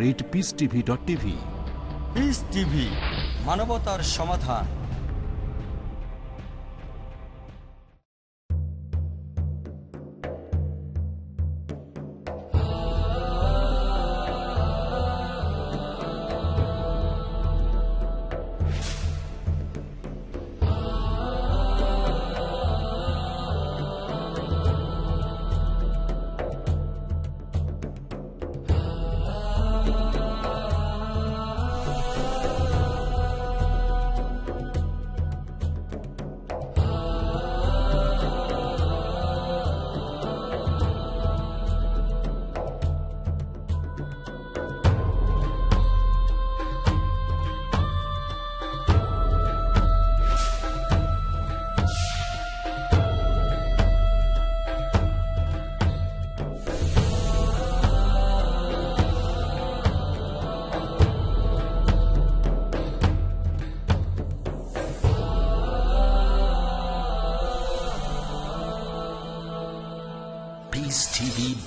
Rate peace TV dot TV. Peace TV মানবতার সমাধান।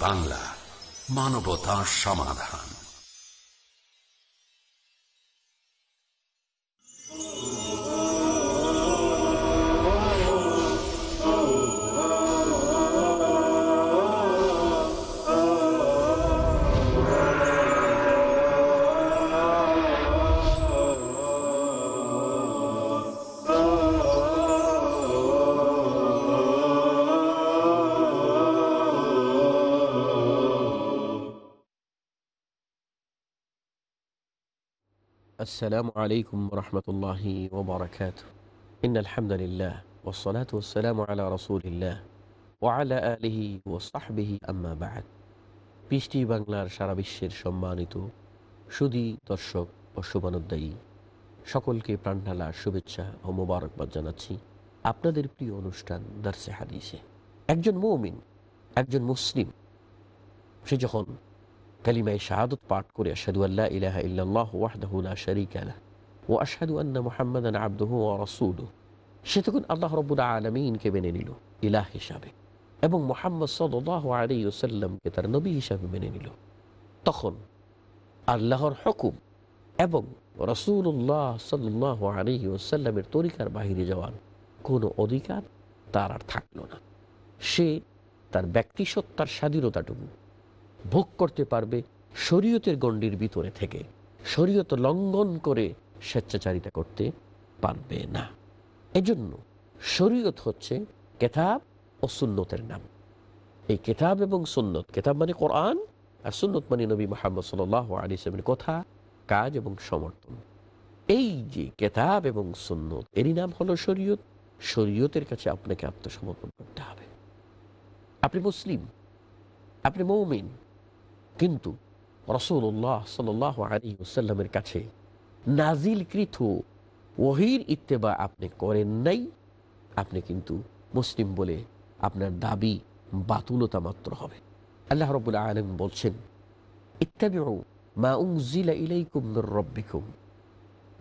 বাংলা মানবতা সমাধান। السلام عليكم ورحمة الله وبركاته إن الحمد لله والصلاة والسلام على رسول الله وعلى آله وصحبه أما بعد পৃষ্টি বাংলার সারা বিশ্বের সম্মানিত সুদী দর্শক ও শুভানুদ্দায়ী সকলকে প্রাণঢালা শুভেচ্ছা ও মোবারকবাদ জানাচ্ছি আপনাদের প্রিয় অনুষ্ঠান দার্সে হাদিসে একজন মৌমিন একজন মুসলিম সে যখন কালিমায় শাহাদত পাঠ করে আশহাদু আল্লাহ ইলাহা ইল্লাল্লাহ ওয়াহদাহু লা শারীকা লাহ ও আশহাদু আন্না মুহাম্মাদান আবদুহু ওয়া রাসূলুহু। সে তখন আল্লাহ রাব্বুল আলামিনকে মেনে নিল, ইলাহ হিসাবে, এবং মুহাম্মদ সাল্লাল্লাহু আলাইহি ওয়াসাল্লামকে তার নবী হিসাবে মেনে নিল। তখন আল্লাহর হুকুম এবং রাসূলুল্লাহ সাল্লাল্লাহু আলাইহি ওয়াসাল্লামের তরিকার বাহিরে যাওয়ার কোনো অধিকার তার আর থাকল না। সে তার ব্যক্তিসত্তার স্বাধীনতাটুকু ভোগ করতে পারবে শরীয়তের গণ্ডির ভিতরে থেকে। শরীয়ত লঙ্ঘন করে স্বেচ্ছাচারিতা করতে পারবে না। এজন্য শরীয়ত হচ্ছে কেতাব ও সুন্নতের নাম। এই কেতাব এবং সুন্নত, কেতাব মানে কোরআন আর সুন্নত মানে নবী মোহাম্মদ সাল আলী সালামের কথা, কাজ এবং সমর্থন। এই যে কেতাব এবং সুন্নত, এরই নাম হলো শরীয়ত। শরীয়তের কাছে আপনাকে আত্মসমর্পণ করতে হবে। আপনি মুসলিম, আপনি মৌমিন কিন্তু রসুল্লাহ সাল আলী ওসাল্লামের কাছে নাজিলকৃত ওহির ইত্তেবা আপনি করেন নাই, আপনি কিন্তু মুসলিম বলে আপনার দাবি বাতুলতা মাত্র হবে। আল্লাহ রবুল্লা আলম বলছেন, ইত্তাবিউ মা উনজিলা ইলাইকুম রাব্বিকুম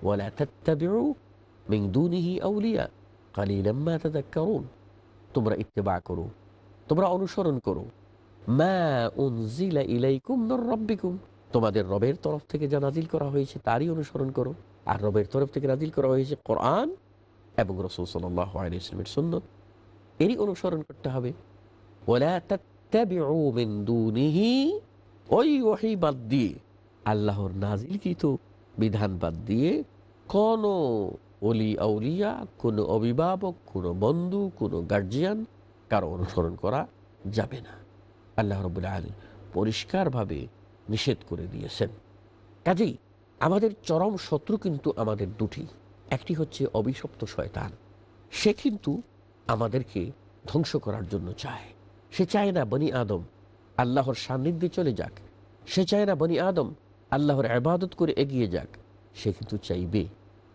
ওয়ালা তাত্তাবিউ মিন দুনিহি আউলিয়া কালিলাম মা তোমরা ইত্তেবা করো, তোমরা অনুসরণ করো মা উনজিলা ইলাইকুম রাব্বিকুম। তোমাদের রবের তরফ থেকে যা নাজিল করা হয়েছে তারই অনুসরণ করো। আর রবের তরফ থেকে নাজিল করা হয়েছে কোরআন এবং রসুল সাল্লাহ আলাইসলামের সুন্নত। এরই অনুসরণ করতে হবে। ওই ওহি বাদ দিয়ে আল্লাহর নাজিলকৃত বিধান বাদ দিয়ে কোন অলি আউলিয়া, কোনো অভিভাবক, কোনো বন্ধু, কোনো গার্জিয়ান কারও অনুসরণ করা যাবে না। আল্লাহ রবুল্লা আলী পরিষ্কারভাবে নিষেধ করে দিয়েছেন। কাজেই আমাদের চরম শত্রু কিন্তু আমাদের দুটি। একটি হচ্ছে অভিশপ্ত শয়তান। সে কিন্তু আমাদেরকে ধ্বংস করার জন্য চায়। সে চায় না বনি আদম আল্লাহর সান্নিধ্যে চলে যাক। সে চায় না বনি আদম আল্লাহর আবাদত করে এগিয়ে যাক। সে কিন্তু চাইবে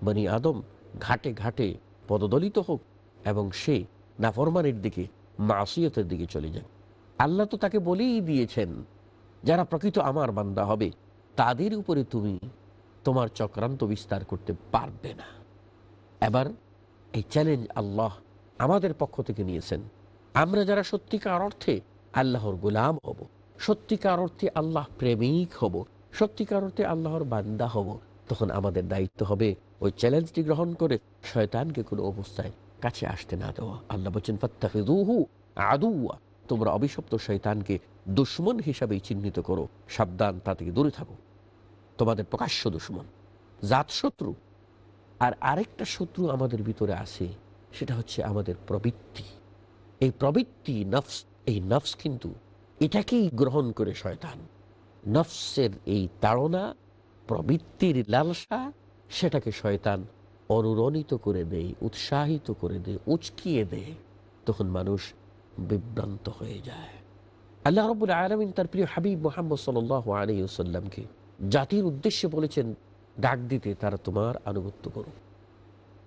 বনি আদম ঘাটে ঘাটে পদদলিত হোক এবং সে নাফরমানের দিকে, মাসিয়তের দিকে চলে যাক। আল্লাহ তো তাকে বলেই দিয়েছেন, যারা প্রকৃত আমার বান্দা হবে, তাদের উপরে তুমি তোমার চক্রান্ত বিস্তার করতে পারবে না। এবার এই চ্যালেঞ্জ আল্লাহ আমাদের পক্ষ থেকে নিয়েছেন। আমরা যারা সত্যিকার অর্থে আল্লাহর গোলাম হব, সত্যিকার অর্থে আল্লাহ প্রেমিক হব, সত্যিকার অর্থে আল্লাহর বান্দা হব, তখন আমাদের দায়িত্ব হবে ওই চ্যালেঞ্জটি গ্রহণ করে শয়তানকে কোনো অবস্থায় কাছে আসতে না দেওয়া। আল্লাহ বলছেন, ফাত্তাখিযুহু আদুয়া তোমরা অভিশপ্ত শয়তানকে দুশ্মন হিসাবেই চিহ্নিত করো। সাবধান তা থেকে দূরে থাকো। তোমাদের প্রকাশ্য দুশ্মন, জাত শত্রু। আর আরেকটা শত্রু আমাদের ভিতরে আছে, সেটা হচ্ছে আমাদের প্রবৃত্তি। এই প্রবৃত্তি নফস, এই নফস কিন্তু এটাকেই গ্রহণ করে শয়তান। নফসের এই তাড়না, প্রবৃত্তির লালসা, সেটাকে শয়তান অনুরণিত করে দেয়, উৎসাহিত করে দেয়, উচকিয়ে দেয়। তখন মানুষ বিভ্রান্ত হয়ে যায়। আল্লাহ রবুল আলমিন তার প্রিয় হাবিব মোহাম্মদ সাল আলী সাল্লামকে জাতির উদ্দেশ্যে বলেছেন, ডাক দিতে তারা তোমার আনুগত্য করো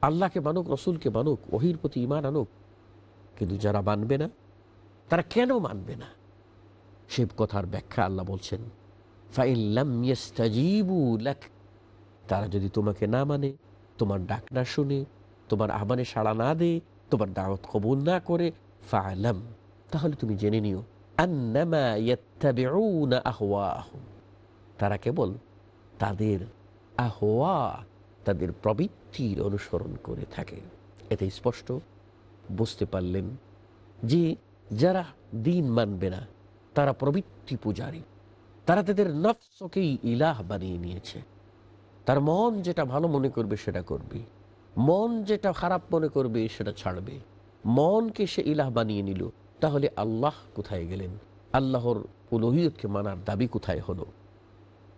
আল্লাহকে মানুক, রসুলকে মানুক, ওহির প্রতি ইমান আনুক। কিন্তু যারা মানবে না, তারা কেন মানবে না? সে কথার ব্যাখ্যা আল্লাহ বলছেন তারা যদি তোমাকে না মানে তোমার ডাক না শুনে, তোমার আহ্বানে সাড়া না দে তোমার দাওয়াত কবুল না করে ফালাম তাহলে তুমি জেনে নিও, আন্নামা ইয়াত্তাবিউনা আহওয়াহুম। তারা কেবল তাদের আহওয়া, তাদের প্রবৃত্তির অনুসরণ করে থাকে। এতে স্পষ্ট বুঝতে পারলেন যে যারা দিন মানবে না, তারা প্রবৃত্তি পূজারী। তারা তাদের নফসকেই ইলাহ বানিয়ে নিয়েছে। তার মন যেটা ভালো মনে করবে সেটা করবে। মন যেটা খারাপ মনে করবে সেটা ছাড়বে। মনকে সে ইলাহ বানিয়ে নিল, তাহলে আল্লাহ কোথায় গেলেন? আল্লাহর উলহিয়তকে মানার দাবি কোথায় হলো?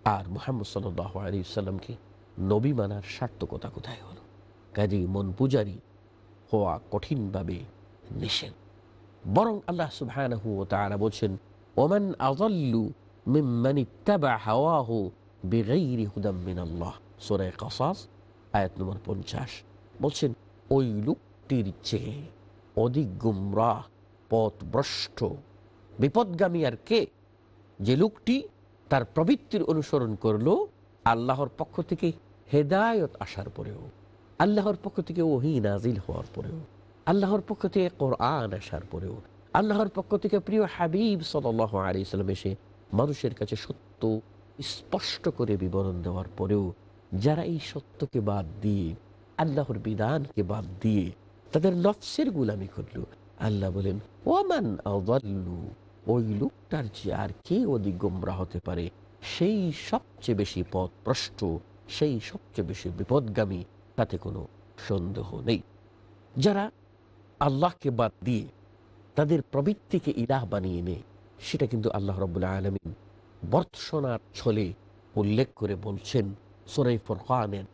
আর মোহাম্মদ সাল্লাহ আলী সাল্লামকে নবী মানার সার্থকতা কোথায় হলো? কাজেই মন পূজারী হওয়া কঠিনভাবে নিষেধ। বরং আল্লাহ সুবহানাহু বলছেন, ওমান হুদাম মিনাল্লাহ। কাসাস নম্বর 50 বলছেন, ওই লোকটির চেয়ে অধিক গুমরাহ, পথভ্রষ্ট, বিপদগামী আর কে? যে লোকটি তার প্রবৃত্তির অনুসরণ করল, আল্লাহর পক্ষ থেকে হেদায়ত আসার পরেও, আল্লাহর পক্ষ থেকে ওহি নাজিল হওয়ার পরেও, আল্লাহর পক্ষ থেকে কোরআন আসার পরেও, আল্লাহর পক্ষ থেকে প্রিয় হাবিব সাল আলী সাল্লাম এসে মানুষের কাছে সত্য স্পষ্ট করে বিবরণ দেওয়ার পরেও, যারা এই সত্যকে বাদ দিয়ে, আল্লাহর বিধানকে বাদ দিয়ে তাদের নফসের গুলামি করল আল্লাহ বলেন ওমান আদাল্লু ওই লোকটার যে আর কে অধিক গোমরা হতে পারে, সেই সবচেয়ে বেশি পথ প্রষ্ট সেই সবচেয়ে বেশি বিপদগামী, তাতে কোনো সন্দেহ নেই। যারা আল্লাহকে বাদ দিয়ে তাদের প্রবৃত্তিকে ইলাহ বানিয়ে নেয়, সেটা কিন্তু আল্লাহ রবুল্লা আলমিন বর্ষনার ছলে উল্লেখ করে বলছেন, সোরাই ফরকানের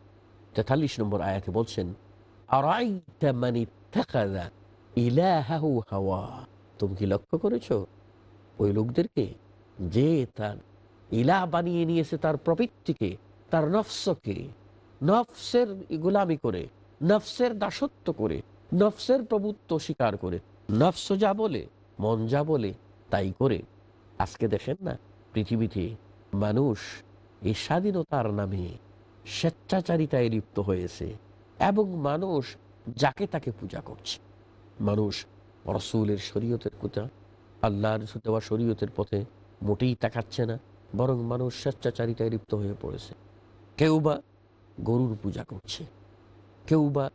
তেতাল্লিশ নম্বর আয়াতে বলছেন হাওয়া তুমি কি লক্ষ্য করেছ? ওই লোকদেরকে যে তার ইলা বানিয়ে নিয়েছে তার প্রবৃত্তিকে, তার নফসকে, নফসের গোলামি করে, নফসের দাসত্ব করে, নফসের প্রভুত্ব স্বীকার করে, নফস যা বলে, মন যা বলে, তাই করে। আজকে দেখেন না, পৃথিবীতে মানুষ এই স্বাধীনতার নামে স্বেচ্ছাচারিতায় লিপ্ত হয়েছে। এবং মানুষ যাকে তাকে পূজা করছে। মানুষ রসুলের শরীয়তের কথা, আল্লাহর দেওয়া শরীয়তের পথে মোটেই তাকাচ্ছে না, বরং মানুষ স্বেচ্ছাচারিতায় লিপ্ত হয়ে পড়েছে। কেউ বা গরুর পূজা করছে, কেউ বা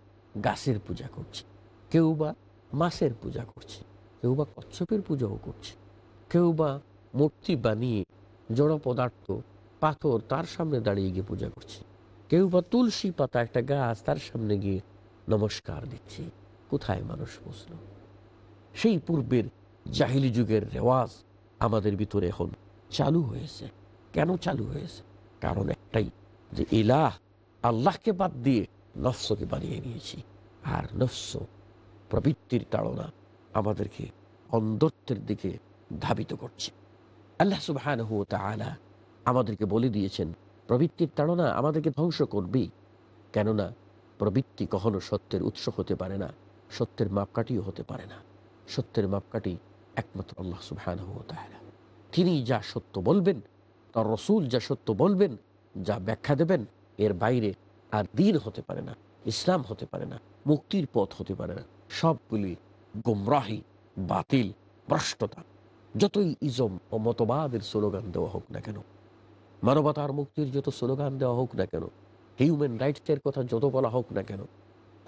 গাছের পূজা করছে, কেউ বা মাছের পূজা করছে, কেউ বা কচ্ছপের পূজাও করছে, কেউ বা মূর্তি বানিয়ে জড় পদার্থ পাথর তার সামনে দাঁড়িয়ে গিয়ে পূজা করছে। কেউ বা তুলসী পাতা একটা গাছ তার সামনে গিয়ে নমস্কার দিচ্ছে। কোথায় মানুষ বসল? সেই পূর্বের জাহিলি যুগের রেওয়াজ আমাদের ভিতরে এখন চালু হয়েছে। কেন চালু হয়েছে? কারণ একটাই যে ইলাহ আল্লাহকে বাদ দিয়ে নফসকে বানিয়ে নিয়েছি। আর নফস প্রবৃত্তির তাড়না আমাদেরকে অন্ধত্বের দিকে ধাবিত করছে। আল্লাহ সুবাহ আমাদেরকে বলে দিয়েছেন প্রবৃত্তির তাড়না আমাদেরকে ধ্বংস করবেই। কেননা, প্রবৃত্তি কখনো সত্যের উৎস হতে পারে না, সত্যের মাপকাঠিও হতে পারে না। সত্যের মাপকাঠি একমাত্র আল্লাহ সুবাহ তিনি যা সত্য বলবেন, তার রসুল যা সত্য বলবেন, যা ব্যাখ্যা দেবেন, এর বাইরে আর দিন হতে পারে না, ইসলাম হতে পারে না, মুক্তির পথ হতে পারে না। সবগুলি গুমরাহি, বাতিল, ভ্রষ্টতা, যতই ইজম ও মতবাদের স্লোগান দেওয়া হোক না কেন মানবতার মুক্তির যত স্লোগান দেওয়া হোক না কেন হিউম্যান রাইটসের কথা যত বলা হোক না কেন,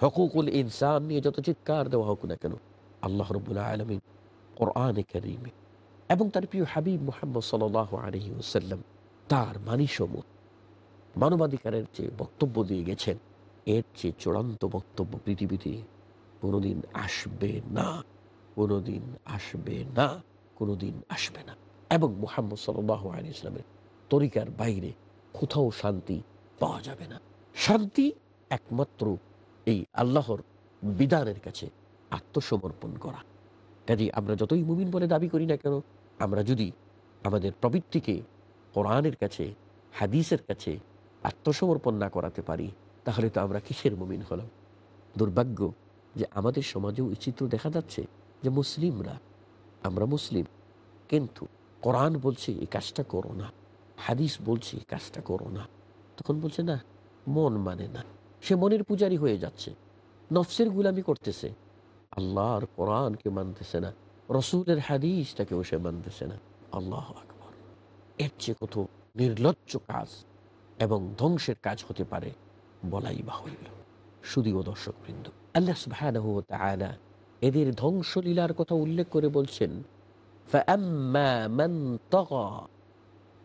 হকুকুল ইনসান নিয়ে যত চিৎকার দেওয়া হোক না কেন, আল্লাহ রবুল্লাহ আলমিন কোরআনে করিমে এবং তার প্রিয় হাবিব মোহাম্মদ সাল আলহি ওসাল্লাম তার মানিসমূহ মানবাধিকারের যে বক্তব্য দিয়ে গেছেন। এর যে চূড়ান্ত বক্তব্য পৃথিবীতে কোনোদিন আসবে না, কোনোদিন আসবে না, কোনোদিন আসবে না। এবং মুহাম্মদ সাল্লাহ আলী ইসলামের তরিকার বাইরে কোথাও শান্তি পাওয়া যাবে না। শান্তি একমাত্র এই আল্লাহর বিধানের কাছে আত্মসমর্পণ করা। কাজে আমরা যতই মুমিন বলে দাবি করি না কেন, আমরা যদি আমাদের প্রবৃত্তিকে কোরআনের কাছে, হাদিসের কাছে আত্মসমর্পণ না করাতে পারি, তাহলে তো আমরা কিসের মুমিন হলাম? দুর্ভাগ্য যে আমাদের সমাজেও এই চিত্র দেখা যাচ্ছে যে মুসলিমরা, আমরা মুসলিম, কিন্তু কোরআন বলছে এই কাজটা করো না। হাদিস বলছে এই কাজটা করো না তখন বলছে না মন মানে না সে মনের পূজারি হয়ে যাচ্ছে নফসের গুলামি করতেছে আল্লাহর কোরআনকে মানতেছে না রসুলের হাদিসটাকেও সে মানতেছে না আল্লাহ আকবর এর চেয়ে কত নির্লজ্জ কাজ এবং ধ্বংসের কাজ হতে পারে বলাই বাহুল্য শুধুও দর্শক বৃন্দ আল্লাহ সুবহানাহু ওয়া তাআলা এদের ধ্বংসলীলার কথা উল্লেখ করে বলছেন فأما من طغى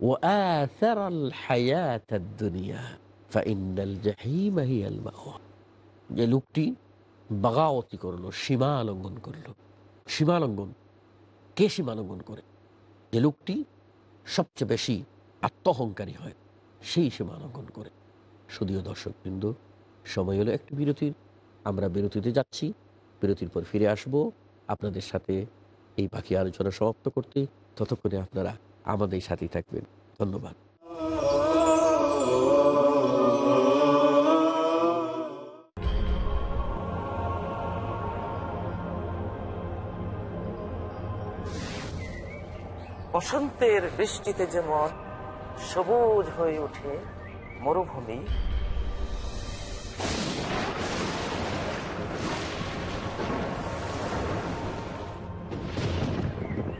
وآثر الحياة الدنيا فإن الجحيم هي المأوى যে লোকটি বাগাওতি করলো সীমা লঙ্ঘন করলো সীমা লঙ্ঘন কে সীমা লঙ্ঘন করে যে লোকটি সবচেয়ে বেশি আত্মহংকারী হয় সেই সীমা লঙ্ঘন করে শুধুও দর্শক বিন্দু সময় হলো একটু বিরতির আমরা বিরতিতে যাচ্ছি বিরতির পর ফিরে আসব আপনাদের সাথে এই পাখি আলোচনা সমাপ্ত করতে ততক্ষণে আপনারা আমাদের সাথেই থাকবেন। ধন্যবাদ। বসন্তের বৃষ্টিতে যেমন সবুজ হয়ে ওঠে মরুভূমি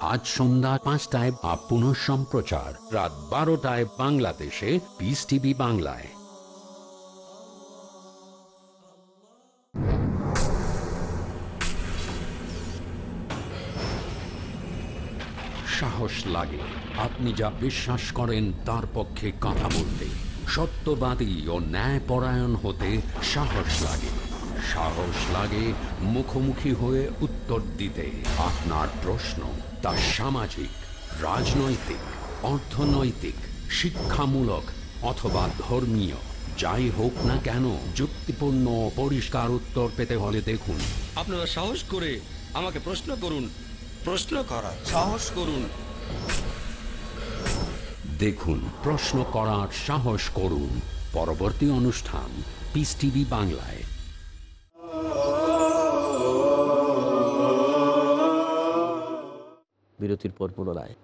আজ সন্ধ্যা পাঁচটায় বা পুনঃ সম্প্রচার। রাত বারোটায় বাংলাদেশে পিস টিভি বাংলায়। সাহস লাগে। আপনি যা বিশ্বাস করেন, তার পক্ষে কথা বলতে। সত্যবাদী ও ন্যায়পরায়ণ হতে সাহস লাগে। সাহস লাগে মুখোমুখি হয়ে উত্তর দিতে। আপনার প্রশ্ন তা সামাজিক রাজনৈতিক অর্থনৈতিক শিক্ষামূলক অথবা ধর্মীয় যাই হোক না কেন যুক্তিপূর্ণ পরিষ্কার উত্তর পেতে হলে দেখুন। আপনারা সাহস করে আমাকে প্রশ্ন করুন প্রশ্ন করার সাহস করুন। দেখুন প্রশ্ন করার সাহস করুন। পরবর্তী অনুষ্ঠান পিস টিভি বাংলায়। বিরতির পর পুনরায়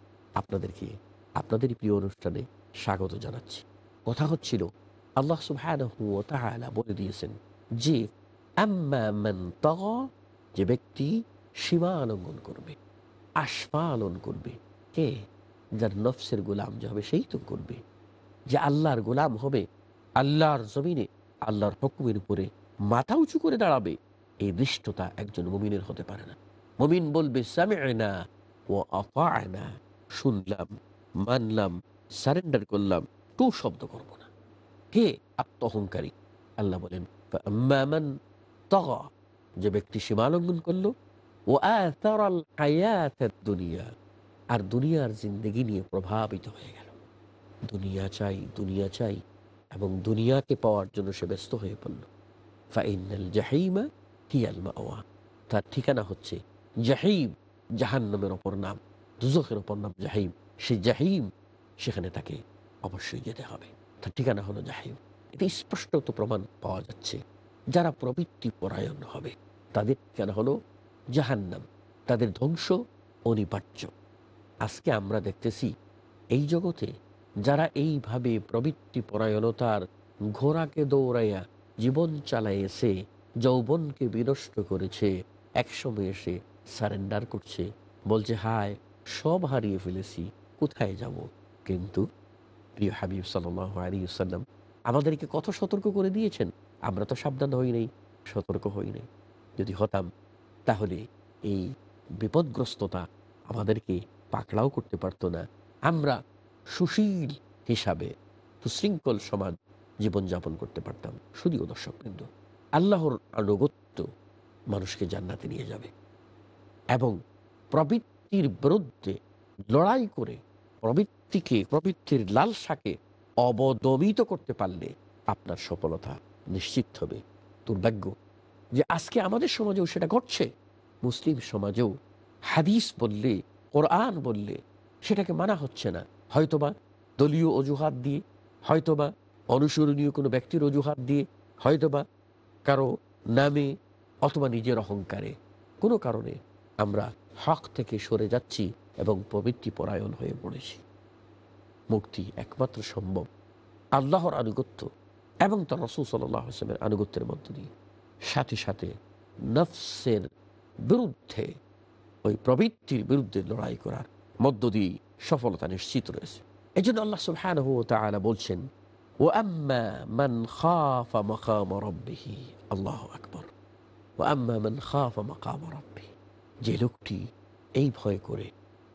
আপনাদেরকে আপনাদেরই প্রিয় অনুষ্ঠানে স্বাগত জানাচ্ছি। কথা হচ্ছিল, আল্লাহ তাআলা বলে দিয়েছেন যে যে ব্যক্তি সীমা লঙ্ঘন করবে আস্ফালন করবে, কে? যার নফসের গোলাম যে হবে সেই তো করবে। যে আল্লাহর গোলাম হবে, আল্লাহর জমিনে আল্লাহর হকুমের উপরে মাথা উঁচু করে দাঁড়াবে, এই দৃষ্টতা একজন মুমিনের হতে পারে না। মুমিন বলবে, সামি'না ও আপায়না শুনলাম, মানলাম, সারেন্ডার করলাম টু শব্দ করব না। কে? আত্মহংকারী। আল্লাহ বলেন যে ব্যক্তি সীমালঙ্ঘন করল ও আল আয়াতের দুনিয়া আর দুনিয়ার জিন্দগি নিয়ে প্রভাবিত হয়ে গেল। দুনিয়া চাই দুনিয়া চাই, এবং দুনিয়াকে পাওয়ার জন্য সে ব্যস্ত হয়ে পড়ল। ফাইনাল জাহিমা কি আলমা ওয়া তার ঠিকানা হচ্ছে জাহিম। জাহান্নামের অপর নাম দুজখের অপর নাম জাহিম। সে জাহিম, সেখানে তাকে অবশ্যই যেতে হবে। তার ঠিকানা হলো জাহিম। এটা স্পষ্টত প্রমাণ পাওয়া যাচ্ছে। যারা প্রবৃত্তি পরায়ণ হবে, তাদের ঠিকানা হলো জাহান্নাম। তাদের ধ্বংস অনিবার্য। আজকে আমরা দেখতেছি, এই জগতে যারা এইভাবে প্রবৃত্তি পরায়ণতার ঘোড়াকে দৌড়াইয়া জীবন চালাইয়েছে, যৌবনকে বিনষ্ট করেছে, একসময় এসে সারেন্ডার করছে। বলছে, হায়, সব হারিয়ে ফেলেছি, কোথায় যাব? কিন্তু প্রিয় হাবিব সাল্লাহ আলী সাল্লাম আমাদেরকে কত সতর্ক করে দিয়েছেন। আমরা তো সাবধান হই নাই, সতর্ক হই নাই। যদি হতাম, তাহলে এই বিপদগ্রস্ততা আমাদেরকে পাকড়াও করতে পারতো না। আমরা সুশীল হিসাবে, সুশৃঙ্খল সমাজ জীবনযাপন করতে পারতাম। শুধুও দর্শক কিন্তু আল্লাহর আনুগত্য মানুষকে জান্নাতে নিয়ে যাবে। এবং প্রবৃত্তির বিরুদ্ধে লড়াই করে প্রবৃত্তিকে, প্রবৃত্তির লালসাকে অবদমিত করতে পারলে আপনার সফলতা নিশ্চিত হবে। দুর্ভাগ্য যে আজকে আমাদের সমাজেও সেটা ঘটছে। মুসলিম সমাজেও হাদিস বললে, কোরআন বললে সেটাকে মানা হচ্ছে না। হয়তোবা দলীয় অজুহাত দিয়ে, হয়তোবা অনুসরণীয় কোনো ব্যক্তির অজুহাত দিয়ে, হয়তোবা কারও নামে অথবা নিজের অহংকারে। কোনো কারণে আমরা হক থেকে সরে যাচ্ছি এবং প্রবৃত্তি পরায়ণ হয়ে পড়েছি। মুক্তি একমাত্র সম্ভব। আল্লাহর আনুগত্য এবং তার রসুল সাল্লাহ আনুগত্যের মধ্য দিয়ে। সাথে সাথে নফসের বিরুদ্ধে, ওই প্রবৃত্তির বিরুদ্ধে লড়াই করার মধ্য দিয়ে সফলতা নিশ্চিত রয়েছে। এই জন্য আল্লাহ সুবহানাহু ওয়া তাআলা বলছেন ও আম্মা রব্বিহি। আল্লাহু আকবার। ও আম্মা মান খাফা মাকাম রব্বি যে লোকটি এই ভয় করে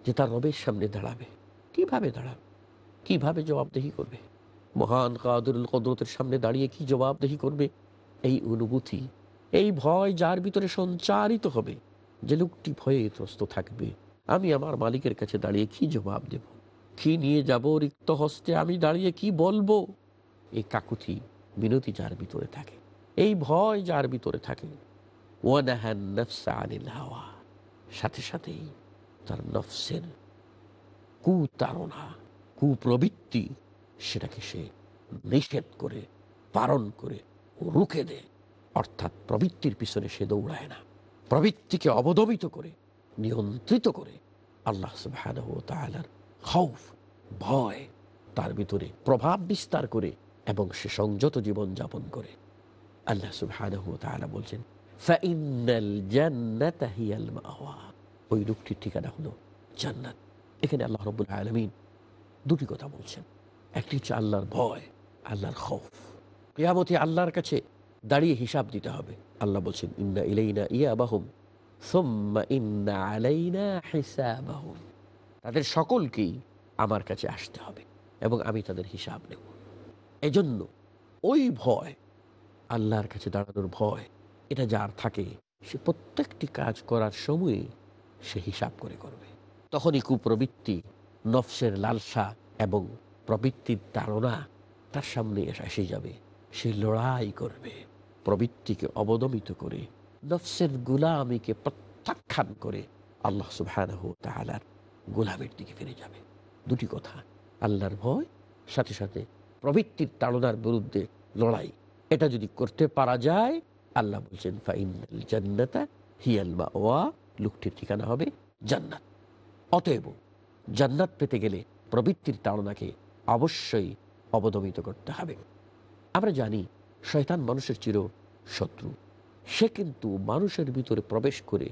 যে তার রবের সামনে দাঁড়াবে, কীভাবে দাঁড়াবে? কীভাবে জবাবদেহি করবে? মহান কাদুরুল কদরতের সামনে দাঁড়িয়ে কি জবাবদেহি করবে? এই অনুভূতি, এই ভয় যার ভিতরে সঞ্চারিত হবে, যে লোকটি ভয়ে ত্রস্ত থাকবে, আমি আমার মালিকের কাছে দাঁড়িয়ে কি জবাব দেব? কি নিয়ে যাব রিক্ত হস্তে? আমি দাঁড়িয়ে কি বলব? এই কাকুতি বিনতি যার ভিতরে থাকে, এই ভয় যার ভিতরে থাকে। ওয়ানাহান নফসা আনিল হাওয়া। সাথে সাথেই তার নফসের কুতারণা, কুপ্রবৃত্তি সেটাকে সে নিষেধ করে পালন করে, রুখে দেয়। অর্থাৎ প্রবৃত্তির পিছনে সে দৌড়ায় না। প্রবৃত্তিকে অবদমিত করে, নিয়ন্ত্রিত করে আল্লাহ ওয়া খৌফ, ভয় তার ভিতরে প্রভাব বিস্তার করে এবং সে সংযত জীবন যাপন করে। আল্লাহ ওয়া বলছেন ওই লোকটির ঠিকানা হলো জান্নাত। এখানে আল্লাহ রব্বুল আলামিন দুটি কথা বলছেন। একটি হচ্ছে আল্লাহর ভয়, আল্লাহর খৌফ। কেয়ামতি আল্লাহর কাছে দাঁড়িয়ে হিসাব দিতে হবে। আল্লাহ বলছেন, ইন্না ইলাইনা ইয়াবাহুম, সুম্মা ইন্না আলাইনা হিসাবাহুম। তাদের সকলকেই আমার কাছে আসতে হবে এবং আমি তাদের হিসাব নেব। এজন্য ওই ভয়, আল্লাহর কাছে দাঁড়ানোর ভয় এটা যার থাকে, সে প্রত্যেকটি কাজ করার সময়ে সে হিসাব করে করবে। তখনই কুপ্রবৃত্তি, নফসের লালসা এবং প্রবৃত্তির তাড়না তার সামনে এসে যাবে। সে লড়াই করবে, প্রবৃত্তিকে অবদমিত করে, নফসের গুলামিকে প্রত্যাখ্যান করে আল্লাহ সুবহানাহ তাআলার গোলামের দিকে ফিরে যাবে। দুটি কথা, আল্লাহর ভয়, সাথে সাথে প্রবৃত্তির তাড়নার বিরুদ্ধে লড়াই। এটা যদি করতে পারা যায় আল্লাহ বলছেন ফাইনাল জান্নাতা হিয়াল মাওয়া লোকটির ঠিকানা হবে জান্নাত। অতএব জান্নাত পেতে গেলে প্রবৃত্তির তাড়নাকে অবশ্যই অবদমিত করতে হবে। আমরা জানি শয়তান মানুষের চির শত্রু। সে কিন্তু মানুষের ভিতরে প্রবেশ করে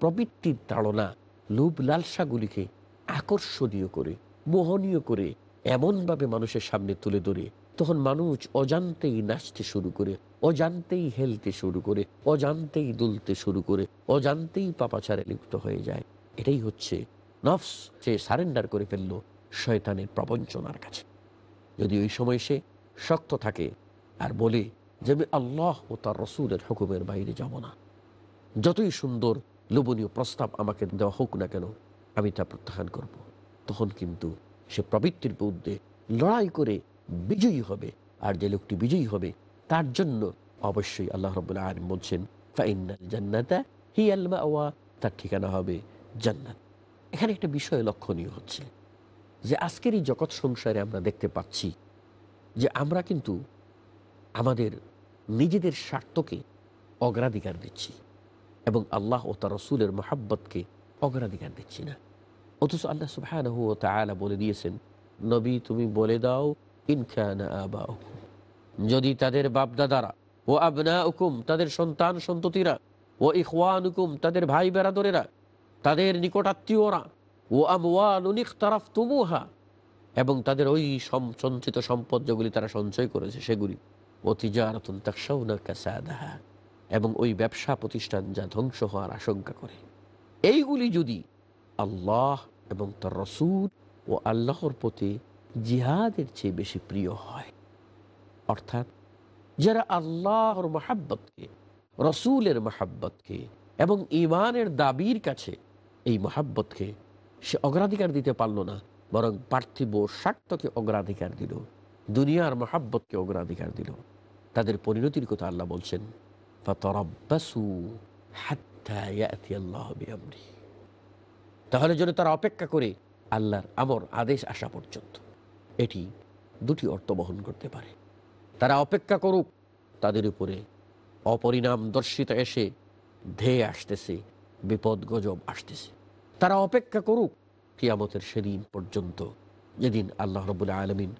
প্রবৃত্তির তাড়না, লোভ লালসাগুলিকে আকর্ষণীয় করে, মোহনীয় করে, এমনভাবে মানুষের সামনে তুলে ধরে, তখন মানুষ অজান্তেই নাচতে শুরু করে অজান্তেই হেলতে শুরু করে, অজান্তেই দুলতে শুরু করে, অজান্তেই পাপাচারে লিপ্ত হয়ে যায়। এটাই হচ্ছে নফস, সে সারেন্ডার করে ফেলল শয়তানের প্রবঞ্চনার কাছে। যদি ওই সময় সে শক্ত থাকে আর বলে যে, আমি আল্লাহ ও তার রসুলের হুকুমের বাইরে যাব না। যতই সুন্দর, লোভনীয় প্রস্তাব আমাকে দেওয়া হোক না কেন, আমি তা প্রত্যাখ্যান করব। তখন কিন্তু সে প্রবৃত্তির বিরুদ্ধে লড়াই করে বিজয়ী হবে। আর যে লোকটি বিজয়ী হবে তার জন্য অবশ্যই আল্লাহ রবুল্লাহ আলম বলছেন ফাইনাল জান্নাতা হি আলমা ওয়া তার ঠিকানা হবে জান্নাত। এখানে একটা বিষয় লক্ষণীয় হচ্ছে যে আজকের এই জগৎ সংসারে আমরা দেখতে পাচ্ছি যে আমরা কিন্তু আমাদের নিজেদের স্বার্থকে অগ্রাধিকার দিচ্ছি এবং আল্লাহ ও তার রসুলের মহাব্বতকে অগ্রাধিকার দিচ্ছি না। অথচ আল্লাহ তাআলা বলে দিয়েছেন, নবী, তুমি বলে দাও ইনখানা আবাউকুম। যদি তাদের বাপদাদারা ও আবনা হুকুম তাদের সন্তান সন্ততিরা ও ইখওয়ানুকুম তাদের ভাই বেরাদরেরা, তাদের নিকটাত্মীয়রা, ও আমওয়ালুনিখতারাফ তুমুহা এবং তাদের ওই সঞ্চিত সম্পদ যেগুলি তারা সঞ্চয় করেছে সেগুলি, ও তিজারতুন তাকসাউনা কাসাদাহা, এবং ওই ব্যবসা প্রতিষ্ঠান যা ধ্বংস হওয়ার আশঙ্কা করে। এইগুলি যদি আল্লাহ এবং তার রসুল ও আল্লাহর প্রতি জিহাদের চেয়ে বেশি প্রিয় হয়। অর্থাৎ যারা আল্লাহর মহাব্বতকে, রসুলের মহাব্বতকে এবং ইমানের দাবির কাছে এই মহাব্বতকে সে অগ্রাধিকার দিতে পারল না, বরং পার্থিব স্বার্থকে অগ্রাধিকার দিল, দুনিয়ার মহাব্বতকে অগ্রাধিকার দিল। তাদের পরিণতির কথা আল্লাহ বলছেন। তাহলে যেন তারা অপেক্ষা করে আল্লাহর আমর আদেশ আসা পর্যন্ত। এটি দুটি অর্থ বহন করতে পারে। তারা অপেক্ষা করুক, তাদের উপরে অপরিণাম দর্শিত এসে ধেয়ে আসতেছে বিপদ গজব আসতেছে। তারা অপেক্ষা করুক, কিয়ামতের সেদিন পর্যন্ত যেদিন আল্লাহ রবুল্লা আলমিন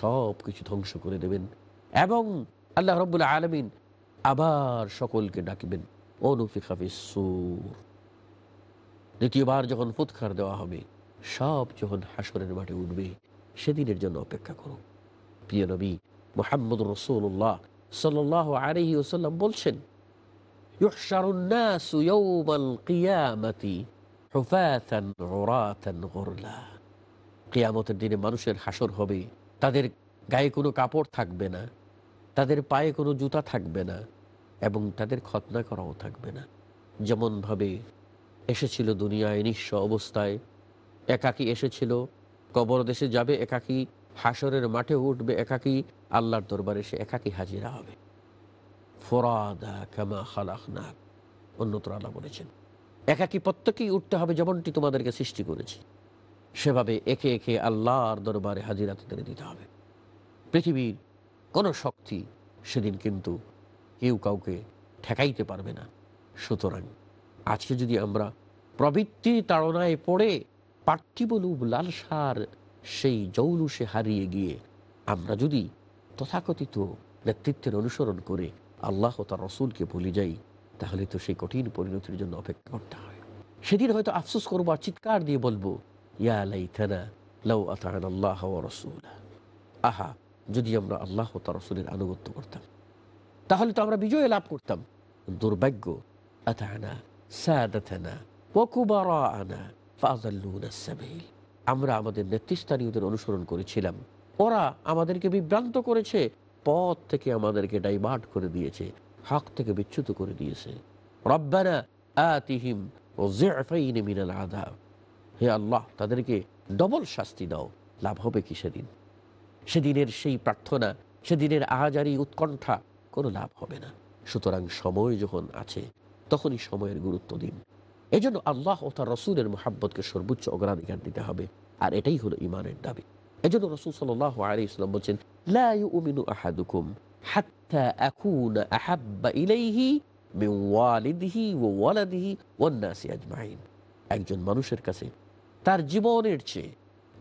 সব কিছু ধ্বংস করে দেবেন এবং আল্লাহ রবুল্লা আলমিন আবার সকলকে ডাকিবেন অনুফিকাফিসুর দ্বিতীয়বার যখন ফুৎকার দেওয়া হবে, সব যখন হাসরের মাঠে উঠবে, সেদিনের জন্য অপেক্ষা করুন প্রিয় নবী মোহাম্মদ রসুল্লাহ সাল্লাহ আলহি ওসাল্লাম বলছেন কিয়ামতের দিনে মানুষের হাসর হবে, তাদের গায়ে কোনো কাপড় থাকবে না, তাদের পায়ে কোনো জুতা থাকবে না এবং তাদের খতনা করাও থাকবে না। যেমনভাবে এসেছিল দুনিয়ায় নিঃস্ব অবস্থায়, একাকি এসেছিল, কবর দেশে যাবে একাকি হাসরের মাঠে উঠবে একাকি, আল্লাহর দরবারে সে একাকি হাজিরা হবে। ফোরাদা কামা খালাকনা অন্যত্র আল্লাহ বলেছেন, একাকি প্রত্যেকেই উঠতে হবে যেমনটি তোমাদেরকে সৃষ্টি করেছি। সেভাবে একে একে আল্লাহর দরবারে হাজিরা তাদের দিতে হবে। পৃথিবীর কোনো শক্তি সেদিন কিন্তু কেউ কাউকে ঠেকাইতে পারবে না। সুতরাং আজকে যদি আমরা প্রবৃত্তি তাড়নায় পড়ে পার্থিব লোভ লালসার সেই জৌলুসে হারিয়ে গিয়ে আমরা যদি তথাকথিত নেতৃত্বের অনুসরণ করে আল্লাহ তার রসুলকে ভুলে যাই, তাহলে তো সেই কঠিন পরিণতির জন্য অপেক্ষা করতে হয়। সেদিন হয়তো আফসোস করব আর চিৎকার দিয়ে বলব, ইয়া লাইতানা লাউ আতাআনা আল্লাহ রাসূলা। আহা, যদি আমরা আল্লাহ তার রসুলের আনুগত্য করতাম, তাহলে তো আমরা বিজয় লাভ করতাম। দুর্ভাগ্য, আতানা সাদাতানা ওয়া কুবারাআনা ফাযাল্লুনা সাবিল। আমরা আমাদের নেতৃস্থানীয়দের অনুসরণ করেছিলাম। ওরা আমাদেরকে বিভ্রান্ত করেছে, পথ থেকে আমাদেরকে ডাইভার্ট করে দিয়েছে, হক থেকে বিচ্যুত করে দিয়েছে। রব্বানা আতিহিম ও জিআফাইন মিনাল আযাব। হে আল্লাহ, তাদেরকে ডবল শাস্তি দাও, লাভ হবে কি সেদিন? সেদিনের সেই প্রার্থনা, সেদিনের আহাজারি উৎকণ্ঠা, কোনো লাভ হবে না। সুতরাং সময় যখন আছে, তখনই সময়ের গুরুত্ব দিন। এই জন্য আল্লাহ ও তার রসুলের মোহাব্বতকে সর্বোচ্চ অগ্রাধিকার দিতে হবে। আর এটাই হলো ইমানের দাবি। এই জন্য রসুল সাল্লাহ আলী ইসলাম বলছেন একজন মানুষের কাছে তার জীবনের চেয়ে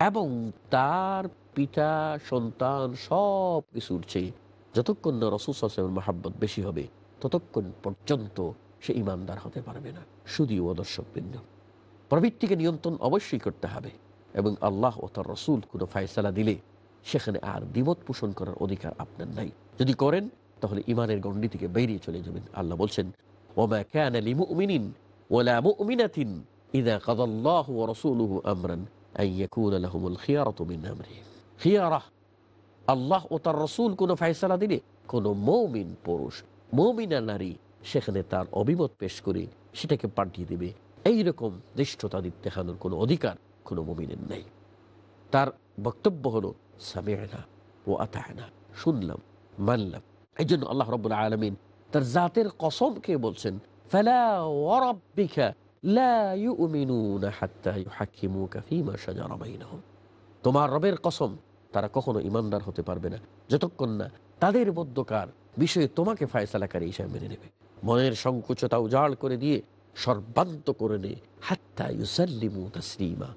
এবং তার পিতা, সন্তান সব কিছুর চেয়ে যতক্ষণ না রসুল সাল্লামের মাহাব্বত বেশি হবে, ততক্ষণ পর্যন্ত সে ইমানদার হতে পারবে না। শুধুও দর্শক বৃন্দ প্রবৃত্তিকে নিয়ন্ত্রণ অবশ্যই করতে হবে এবং আল্লাহ ও তার রসুল কোনো ফায়সালা দিলে সেখানে আর দ্বিমত পোষণ করার অধিকার আপনার নাই। যদি করেন, তাহলে ইমানের গণ্ডি থেকে বেরিয়ে চলে যাবেন। আল্লাহ বলছেন আল্লাহ ও তার রসুল কোনো ফায়সালা দিলে কোনো মৌমিন পুরুষ, মৌমিনা নারী সেখানে তার অভিমত পেশ করে সেটাকে পাঠিয়ে দেবে। এইরকম দৃষ্টতা দেখানোর কোনো অধিকার কোনো মমিনের নেই। তার বক্তব্য হলো সামেনা ও আতায়না শুনলাম, মানলাম। এই জন্য আল্লাহ রব্বুল আলমিন তার জাতের কসমকে বলছেন তোমার রবের কসম, তারা কখনো ইমানদার হতে পারবে না। যতক্ষণ না তাদের মধ্যকার বিষয়ে তোমাকে ফায়সালাকারী হিসাবে মেনে নেবে। মনের সংকুচতা উজাড় করে দিয়ে সর্বান্ত করে নে। হাত্তা ইউসাল্লিমু তাসলিমা।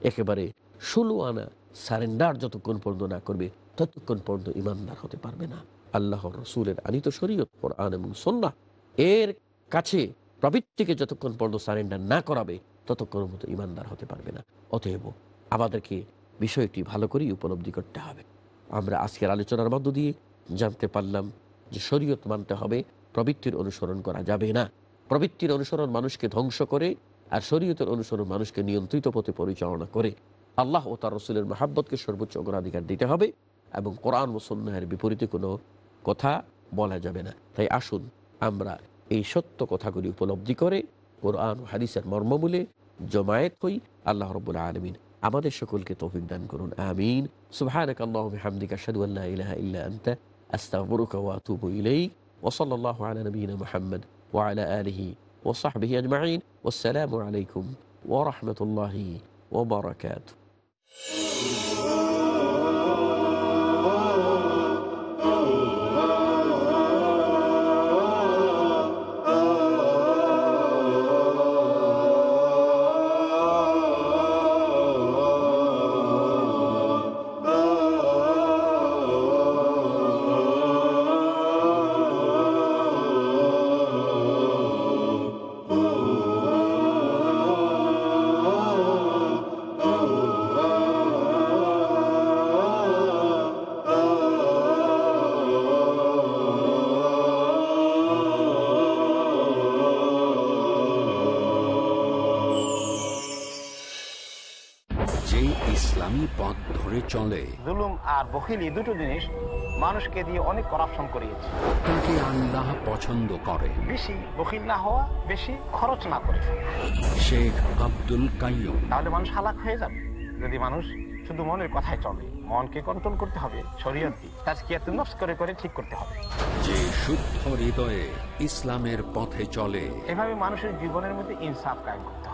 একেবারে ষোলো আনা সারেন্ডার যতক্ষণ পর্যন্ত না করবে, ততক্ষণ পর্যন্ত ইমানদার হতে পারবে না। আল্লাহর রসুলের আনিত শরীয়ত, কোরআন এবং সন্না এর কাছে প্রবৃত্তিকে যতক্ষণ পর্যন্ত সারেন্ডার না করাবে, ততক্ষণ মতো ইমানদার হতে পারবে না। অতএব আমাদেরকে বিষয়টি ভালো করেই উপলব্ধি করতে হবে। আমরা আজকের আলোচনার মধ্য দিয়ে জানতে পারলাম যে শরীয়ত মানতে হবে প্রবৃত্তির অনুসরণ করা যাবে না। প্রবৃত্তির অনুসরণ মানুষকে ধ্বংস করে আর শরীয়তের অনুসরণ মানুষকে নিয়ন্ত্রিত পথে পরিচালনা করে। আল্লাহ ও তার রসুলের মাহাব্বতকে সর্বোচ্চ অগ্রাধিকার দিতে হবে এবং কোরআন ও সন্ন্যাহের বিপরীতে কোনো কথা বলা যাবে না। তাই আসুন আমরা এই সত্য কথাগুলি উপলব্ধি করে কোরআন ও হাদিসের মর্মমূলে জমায়েত হই। আল্লাহ রব্বুল আলমিন আমাদের সকলকে তৌফিক দান করুন। আমিন। সুবহানাক আল্লাহু আতুবু ইলাইক। ওয়া সাল্লাল্লাহু আলা নাবিয়িনা মুহাম্মদ ওয়া আলা আলিহি ওয়া সাহবিহি আজমাইন ওয়াসসালামু আলাইকুম ওয়া আর বখিলি দুটো জিনিস মানুষকে দিয়ে অনেক করাপশন করিয়েছে। তাকে আল্লাহ পছন্দ করেন বেশি বখিল না হওয়া বেশি খরচ না করে। শেখ আব্দুল কাইয়ুম। তাহলে মানুষ হালাক হয়ে যাবে। যদি মানুষ শুধু মনের কথায় চলে মনকে কন্ট্রোল করতে হবে শরীয়ত দিয়ে। তাজকিয়াত নফস করে করে ঠিক করতে হবে। যে শুদ্ধ হৃদয়ে ইসলামের পথে চলে। এভাবে মানুষের জীবনের মধ্যে ইনসাফ কায়েম করতে হবে।